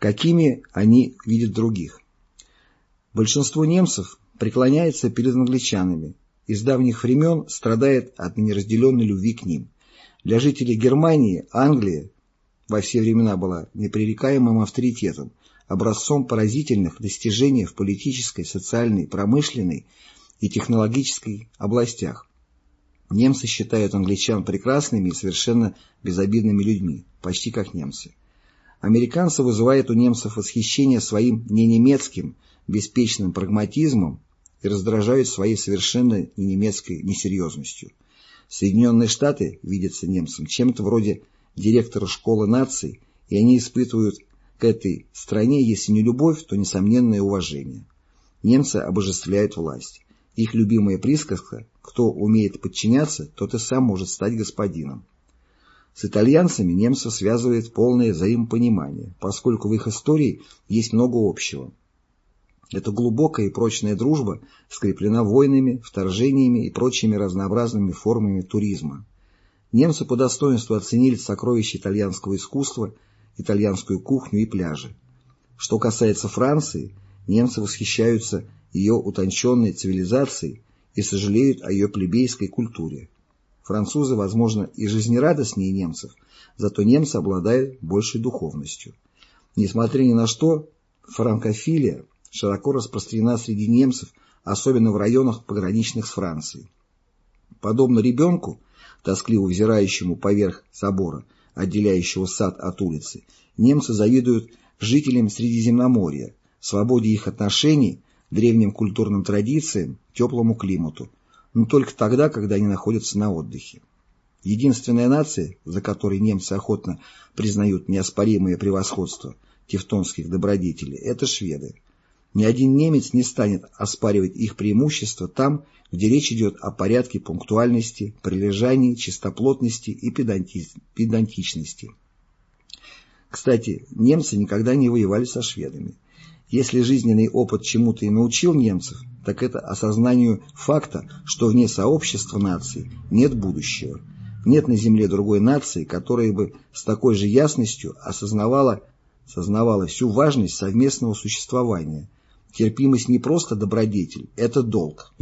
какими они видят других. Большинство немцев преклоняется перед англичанами и с давних времен страдает от неразделенной любви к ним. Для жителей Германии Англия во все времена была непререкаемым авторитетом, образцом поразительных достижений в политической, социальной, промышленной и технологической областях. Немцы считают англичан прекрасными и совершенно безобидными людьми, почти как немцы. Американцы вызывают у немцев восхищение своим ненемецким, беспечным прагматизмом и раздражают своей совершенно ненемецкой несерьезностью. Соединенные Штаты видятся немцам чем-то вроде директора школы наций, и они испытывают к этой стране, если не любовь, то несомненное уважение. Немцы обожествляют власть. Их любимая присказка «кто умеет подчиняться, тот и сам может стать господином». С итальянцами немцев связывает полное взаимопонимание, поскольку в их истории есть много общего. Эта глубокая и прочная дружба скреплена войнами, вторжениями и прочими разнообразными формами туризма. Немцы по достоинству оценили сокровища итальянского искусства, итальянскую кухню и пляжи. Что касается Франции, немцы восхищаются ее утонченной цивилизацией и сожалеют о ее плебейской культуре. Французы, возможно, и жизнерадостнее немцев, зато немцы обладают большей духовностью. Несмотря ни на что, франкофилия широко распространена среди немцев, особенно в районах, пограничных с Францией. Подобно ребенку, тоскливо взирающему поверх собора, отделяющего сад от улицы, немцы завидуют жителям Средиземноморья, свободе их отношений, древним культурным традициям, теплому климату, но только тогда, когда они находятся на отдыхе. Единственная нация, за которой немцы охотно признают неоспоримое превосходство тевтонских добродетелей, это шведы. Ни один немец не станет оспаривать их преимущества там, где речь идет о порядке пунктуальности, прилежании, чистоплотности и педантичности. Кстати, немцы никогда не воевали со шведами. Если жизненный опыт чему-то и научил немцев, так это осознанию факта, что вне сообщества наций нет будущего. Нет на земле другой нации, которая бы с такой же ясностью осознавала, осознавала всю важность совместного существования. Терпимость не просто добродетель, это долг.